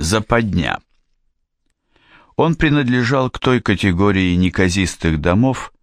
Западня. Он принадлежал к той категории неказистых домов,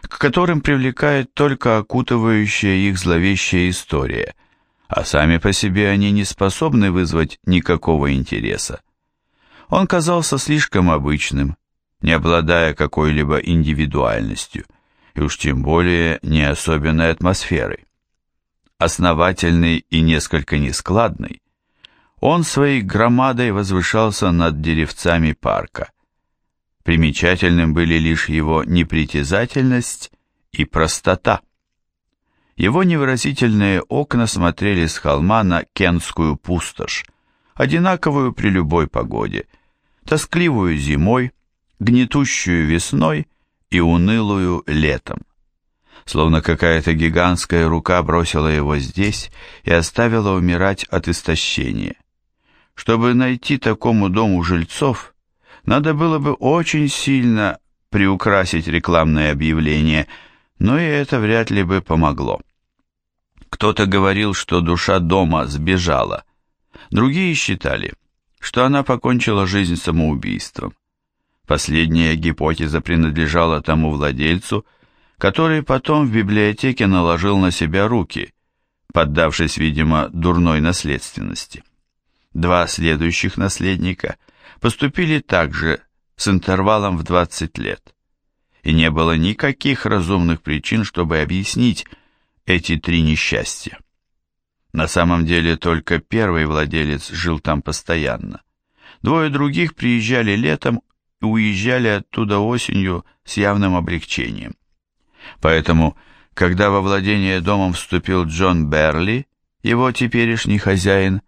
к которым привлекает только окутывающая их зловещая история, а сами по себе они не способны вызвать никакого интереса. Он казался слишком обычным, не обладая какой-либо индивидуальностью, и уж тем более не особенной атмосферой. Основательный и несколько нескладный, он своей громадой возвышался над деревцами парка. Примечательным были лишь его непритязательность и простота. Его невыразительные окна смотрели с холма на Кентскую пустошь, одинаковую при любой погоде, тоскливую зимой, гнетущую весной и унылую летом. Словно какая-то гигантская рука бросила его здесь и оставила умирать от истощения. Чтобы найти такому дому жильцов, надо было бы очень сильно приукрасить рекламное объявление, но и это вряд ли бы помогло. Кто-то говорил, что душа дома сбежала. Другие считали, что она покончила жизнь самоубийством. Последняя гипотеза принадлежала тому владельцу, который потом в библиотеке наложил на себя руки, поддавшись, видимо, дурной наследственности. Два следующих наследника поступили также с интервалом в 20 лет. И не было никаких разумных причин, чтобы объяснить эти три несчастья. На самом деле только первый владелец жил там постоянно. Двое других приезжали летом и уезжали оттуда осенью с явным облегчением. Поэтому, когда во владение домом вступил Джон Берли, его теперешний хозяин,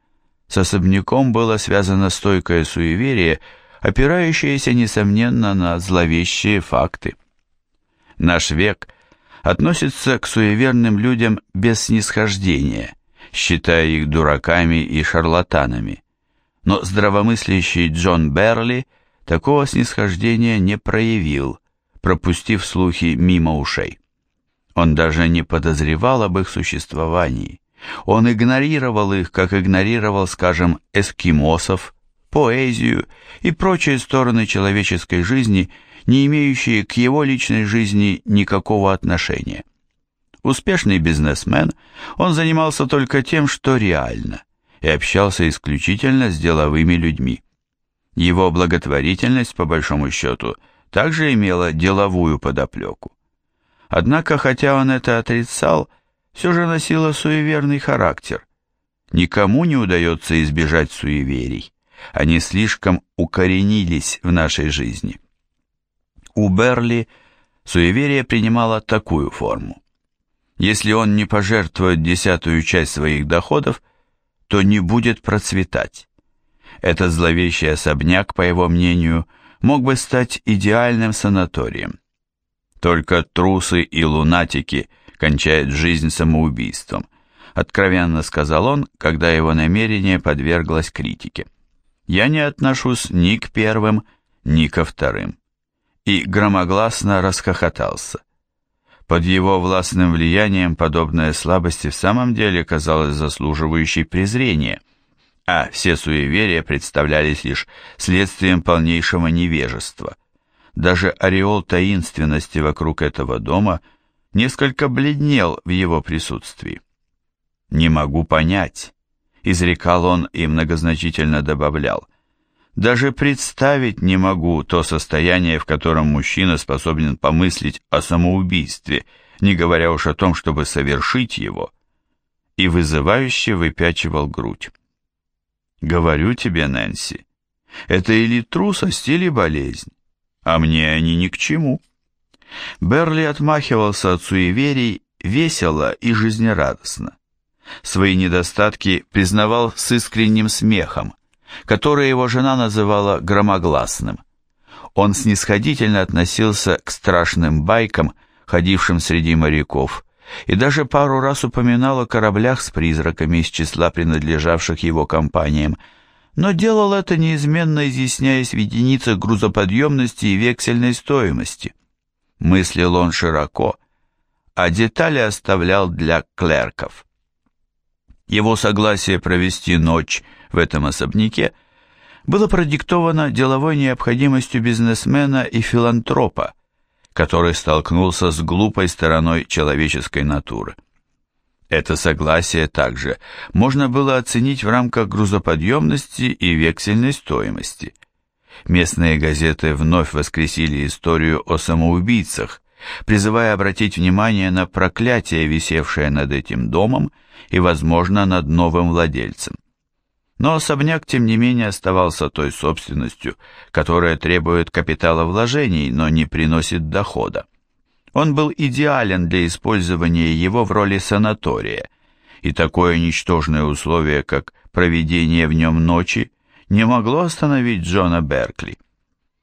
с особняком было связано стойкое суеверие, опирающееся, несомненно, на зловещие факты. Наш век относится к суеверным людям без снисхождения, считая их дураками и шарлатанами. Но здравомыслящий Джон Берли такого снисхождения не проявил, пропустив слухи мимо ушей. Он даже не подозревал об их существовании. Он игнорировал их, как игнорировал, скажем, эскимосов, поэзию и прочие стороны человеческой жизни, не имеющие к его личной жизни никакого отношения. Успешный бизнесмен, он занимался только тем, что реально, и общался исключительно с деловыми людьми. Его благотворительность, по большому счету, также имела деловую подоплеку. Однако, хотя он это отрицал, все же носила суеверный характер. Никому не удается избежать суеверий. Они слишком укоренились в нашей жизни. У Берли суеверие принимало такую форму. Если он не пожертвует десятую часть своих доходов, то не будет процветать. Этот зловещий особняк, по его мнению, мог бы стать идеальным санаторием. Только трусы и лунатики кончает жизнь самоубийством, откровенно сказал он, когда его намерение подверглось критике. Я не отношусь ни к первым, ни ко вторым. И громогласно расхохотался. Под его властным влиянием подобная слабость в самом деле казалась заслуживающей презрения, а все суеверия представлялись лишь следствием полнейшего невежества. Даже ореол таинственности вокруг этого дома – несколько бледнел в его присутствии. «Не могу понять», — изрекал он и многозначительно добавлял, «даже представить не могу то состояние, в котором мужчина способен помыслить о самоубийстве, не говоря уж о том, чтобы совершить его» и вызывающе выпячивал грудь. «Говорю тебе, Нэнси, это или трусость, или болезнь, а мне они ни к чему». Берли отмахивался от суеверий весело и жизнерадостно. Свои недостатки признавал с искренним смехом, который его жена называла громогласным. Он снисходительно относился к страшным байкам, ходившим среди моряков, и даже пару раз упоминал о кораблях с призраками из числа принадлежавших его компаниям, но делал это неизменно изъясняясь в единицах грузоподъемности и вексельной стоимости. Мыслил он широко, а детали оставлял для клерков. Его согласие провести ночь в этом особняке было продиктовано деловой необходимостью бизнесмена и филантропа, который столкнулся с глупой стороной человеческой натуры. Это согласие также можно было оценить в рамках грузоподъемности и вексельной стоимости. Местные газеты вновь воскресили историю о самоубийцах, призывая обратить внимание на проклятие, висевшее над этим домом и, возможно, над новым владельцем. Но особняк, тем не менее, оставался той собственностью, которая требует капитала вложений, но не приносит дохода. Он был идеален для использования его в роли санатория, и такое ничтожное условие, как проведение в нем ночи, не могло остановить Джона Беркли.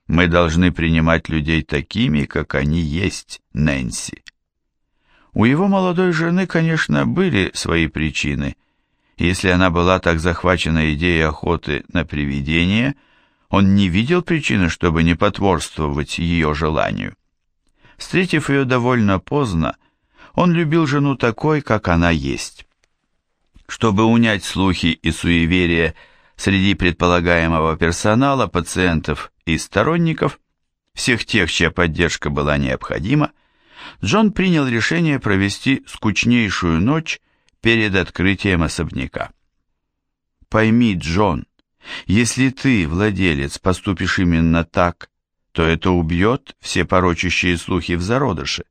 Мы должны принимать людей такими, как они есть, Нэнси. У его молодой жены, конечно, были свои причины, если она была так захвачена идеей охоты на привидения, он не видел причины, чтобы не потворствовать ее желанию. Встретив ее довольно поздно, он любил жену такой, как она есть. Чтобы унять слухи и суеверия среди предполагаемого персонала, пациентов и сторонников, всех тех, чья поддержка была необходима, Джон принял решение провести скучнейшую ночь перед открытием особняка. Пойми, Джон, если ты, владелец, поступишь именно так, то это убьет все порочащие слухи в зародыше.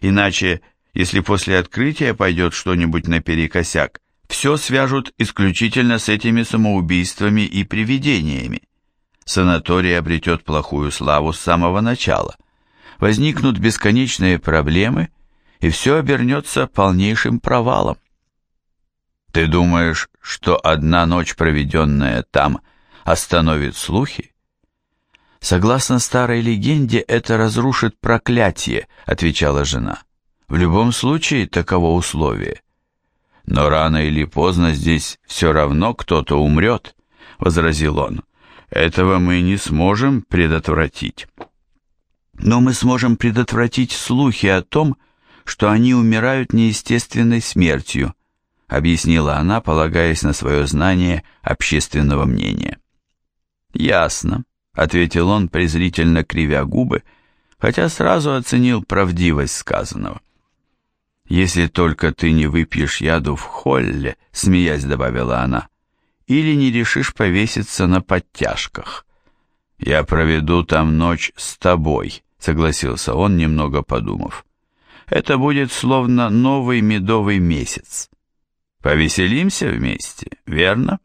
Иначе, если после открытия пойдет что-нибудь наперекосяк, все свяжут исключительно с этими самоубийствами и привидениями. Санаторий обретет плохую славу с самого начала. Возникнут бесконечные проблемы, и все обернется полнейшим провалом. Ты думаешь, что одна ночь, проведенная там, остановит слухи? Согласно старой легенде, это разрушит проклятие, отвечала жена. В любом случае, таково условие. Но рано или поздно здесь все равно кто-то умрет, возразил он. Этого мы не сможем предотвратить. Но мы сможем предотвратить слухи о том, что они умирают неестественной смертью, объяснила она, полагаясь на свое знание общественного мнения. «Ясно», — ответил он, презрительно кривя губы, хотя сразу оценил правдивость сказанного. «Если только ты не выпьешь яду в холле», — смеясь добавила она, «или не решишь повеситься на подтяжках». «Я проведу там ночь с тобой», — согласился он, немного подумав. «Это будет словно новый медовый месяц». Повеселимся вместе, верно?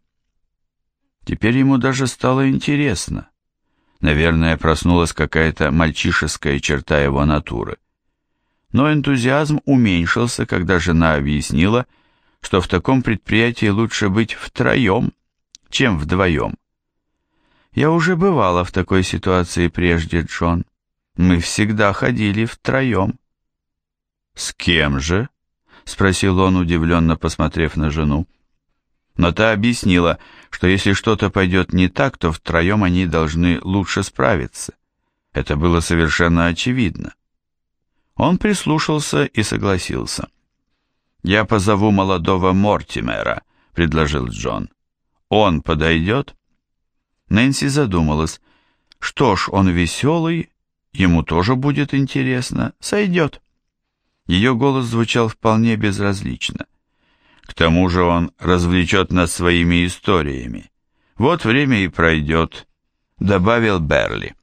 Теперь ему даже стало интересно. Наверное, проснулась какая-то мальчишеская черта его натуры. Но энтузиазм уменьшился, когда жена объяснила, что в таком предприятии лучше быть втроем, чем вдвоем. Я уже бывала в такой ситуации прежде, Джон. Мы всегда ходили втроем. С кем же? — спросил он, удивленно посмотрев на жену. Но та объяснила, что если что-то пойдет не так, то втроем они должны лучше справиться. Это было совершенно очевидно. Он прислушался и согласился. «Я позову молодого Мортимера», — предложил Джон. «Он подойдет?» Нэнси задумалась. «Что ж, он веселый, ему тоже будет интересно, сойдет». Ее голос звучал вполне безразлично. К тому же он развлечет нас своими историями. Вот время и пройдет, добавил Берли.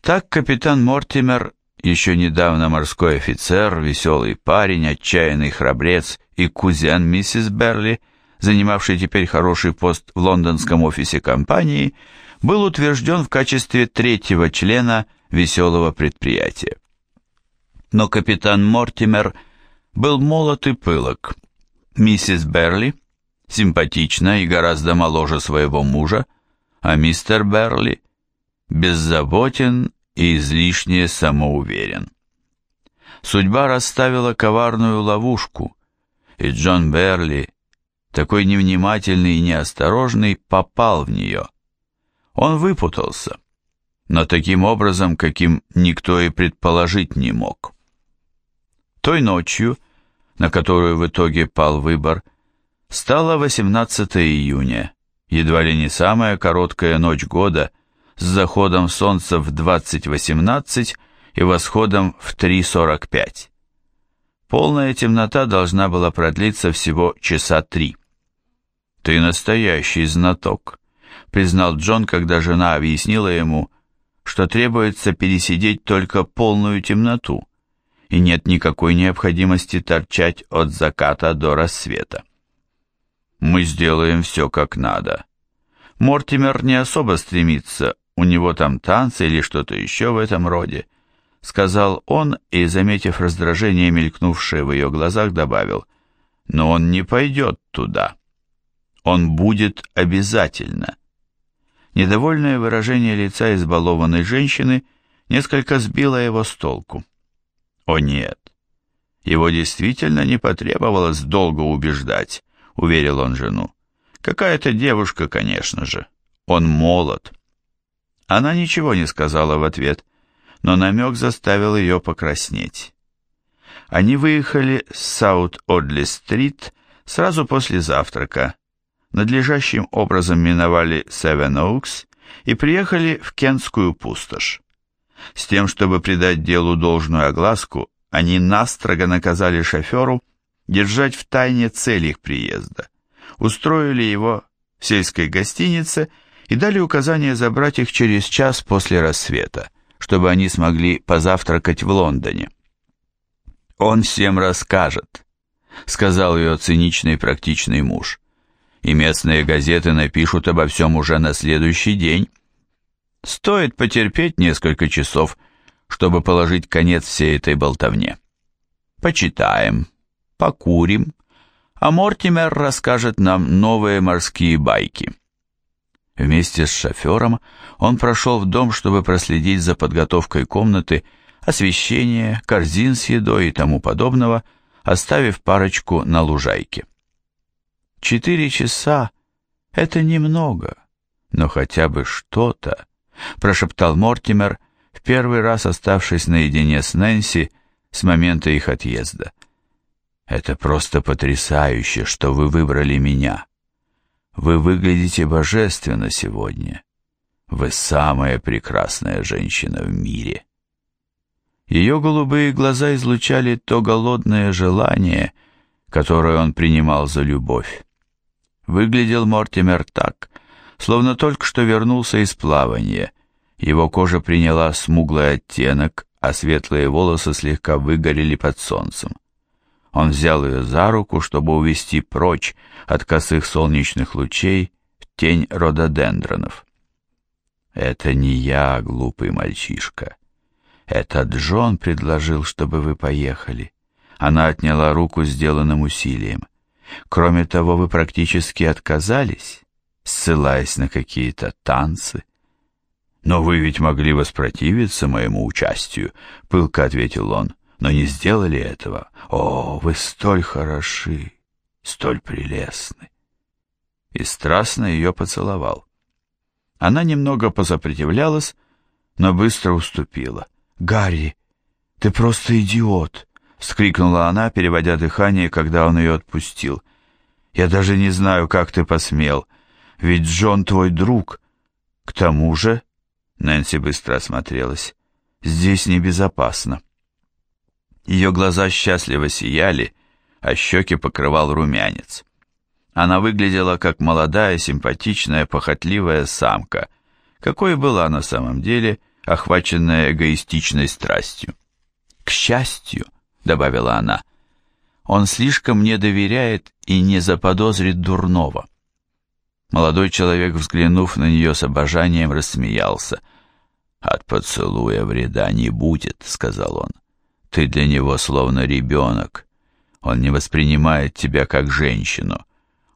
Так капитан Мортимер, еще недавно морской офицер, веселый парень, отчаянный храбрец и кузен миссис Берли, занимавший теперь хороший пост в лондонском офисе компании, был утвержден в качестве третьего члена веселого предприятия но капитан Мортимер был молод и пылок. Миссис Берли симпатична и гораздо моложе своего мужа, а мистер Берли беззаботен и излишне самоуверен. Судьба расставила коварную ловушку, и Джон Берли, такой невнимательный и неосторожный, попал в нее. Он выпутался, но таким образом, каким никто и предположить не мог. Той ночью, на которую в итоге пал выбор, стало 18 июня, едва ли не самая короткая ночь года, с заходом солнца в 20.18 и восходом в 3.45. Полная темнота должна была продлиться всего часа три. «Ты настоящий знаток», — признал Джон, когда жена объяснила ему, что требуется пересидеть только полную темноту, и нет никакой необходимости торчать от заката до рассвета. «Мы сделаем все как надо». Мортимер не особо стремится, у него там танцы или что-то еще в этом роде, сказал он и, заметив раздражение, мелькнувшее в ее глазах, добавил, «Но он не пойдет туда. Он будет обязательно». Недовольное выражение лица избалованной женщины несколько сбило его с толку. О нет, его действительно не потребовалось долго убеждать, уверил он жену. Какая-то девушка, конечно же. Он молод. Она ничего не сказала в ответ, но намек заставил ее покраснеть. Они выехали с Саут-Одли-стрит сразу после завтрака, надлежащим образом миновали Севен-Оукс и приехали в Кентскую пустошь. С тем, чтобы придать делу должную огласку, они настрого наказали шоферу держать в тайне цель их приезда, устроили его в сельской гостинице и дали указание забрать их через час после рассвета чтобы они смогли позавтракать в Лондоне. «Он всем расскажет», — сказал ее циничный практичный муж. «И местные газеты напишут обо всем уже на следующий день. Стоит потерпеть несколько часов, чтобы положить конец всей этой болтовне. Почитаем, покурим, а Мортимер расскажет нам новые морские байки». Вместе с шофером он прошел в дом, чтобы проследить за подготовкой комнаты, освещения, корзин с едой и тому подобного, оставив парочку на лужайке. Четыре часа — это немного, но хотя бы что-то, прошептал Мортимер, в первый раз оставшись наедине с Нэнси с момента их отъезда. Это просто потрясающе, что вы выбрали меня. Вы выглядите божественно сегодня. Вы самая прекрасная женщина в мире. Ее голубые глаза излучали то голодное желание, которое он принимал за любовь. Выглядел Мортимер так, словно только что вернулся из плавания. Его кожа приняла смуглый оттенок, а светлые волосы слегка выгорели под солнцем. Он взял ее за руку, чтобы увести прочь от косых солнечных лучей в тень рододендронов. «Это не я, глупый мальчишка. Это Джон предложил, чтобы вы поехали». Она отняла руку сделанным усилием. «Кроме того, вы практически отказались, ссылаясь на какие-то танцы». «Но вы ведь могли воспротивиться моему участию», — пылко ответил он но не сделали этого. О, вы столь хороши, столь прелестны!» И страстно ее поцеловал. Она немного посопротивлялась, но быстро уступила. «Гарри, ты просто идиот!» — вскрикнула она, переводя дыхание, когда он ее отпустил. «Я даже не знаю, как ты посмел, ведь Джон твой друг. К тому же...» — Нэнси быстро осмотрелась. «Здесь небезопасно». Ее глаза счастливо сияли, а щеки покрывал румянец. Она выглядела как молодая, симпатичная, похотливая самка, какой была на самом деле, охваченная эгоистичной страстью. «К счастью», — добавила она, — «он слишком мне доверяет и не заподозрит дурного». Молодой человек, взглянув на нее с обожанием, рассмеялся. «От поцелуя вреда не будет», — сказал он. Ты для него словно ребенок. Он не воспринимает тебя как женщину.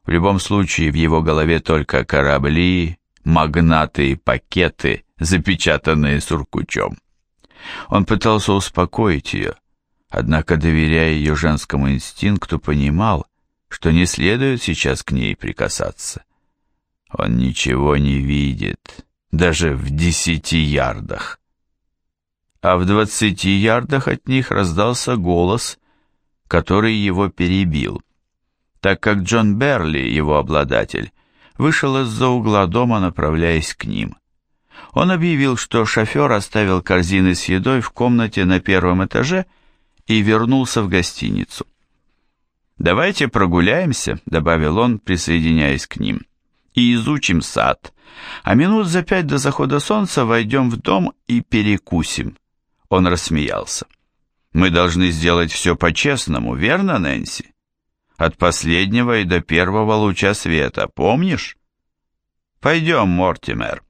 В любом случае в его голове только корабли, магнаты и пакеты, запечатанные суркучом. Он пытался успокоить ее, однако, доверяя ее женскому инстинкту, понимал, что не следует сейчас к ней прикасаться. Он ничего не видит, даже в десяти ярдах а в двадцати ярдах от них раздался голос, который его перебил, так как Джон Берли, его обладатель, вышел из-за угла дома, направляясь к ним. Он объявил, что шофер оставил корзины с едой в комнате на первом этаже и вернулся в гостиницу. «Давайте прогуляемся», — добавил он, присоединяясь к ним, — «и изучим сад, а минут за пять до захода солнца войдем в дом и перекусим». Он рассмеялся. «Мы должны сделать все по-честному, верно, Нэнси? От последнего и до первого луча света, помнишь?» «Пойдем, Мортимер».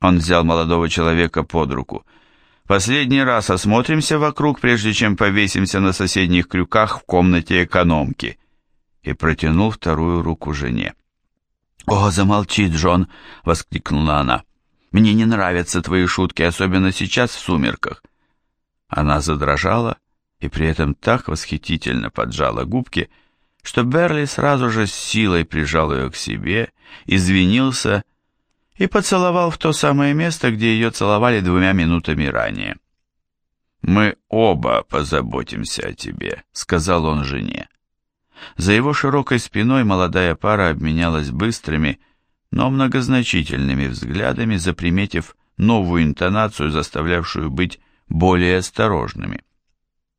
Он взял молодого человека под руку. Последний раз осмотримся вокруг, прежде чем повесимся на соседних крюках в комнате экономки. И протянул вторую руку жене. «О, замолчи, Джон!» — воскликнула она. «Мне не нравятся твои шутки, особенно сейчас в сумерках». Она задрожала и при этом так восхитительно поджала губки, что Берли сразу же с силой прижал ее к себе, извинился и поцеловал в то самое место, где ее целовали двумя минутами ранее. «Мы оба позаботимся о тебе», — сказал он жене. За его широкой спиной молодая пара обменялась быстрыми, но многозначительными взглядами, заприметив новую интонацию, заставлявшую быть более осторожными.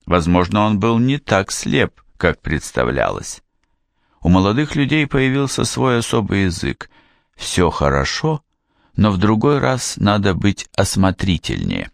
Возможно, он был не так слеп, как представлялось. У молодых людей появился свой особый язык. «Все хорошо», но в другой раз надо быть осмотрительнее.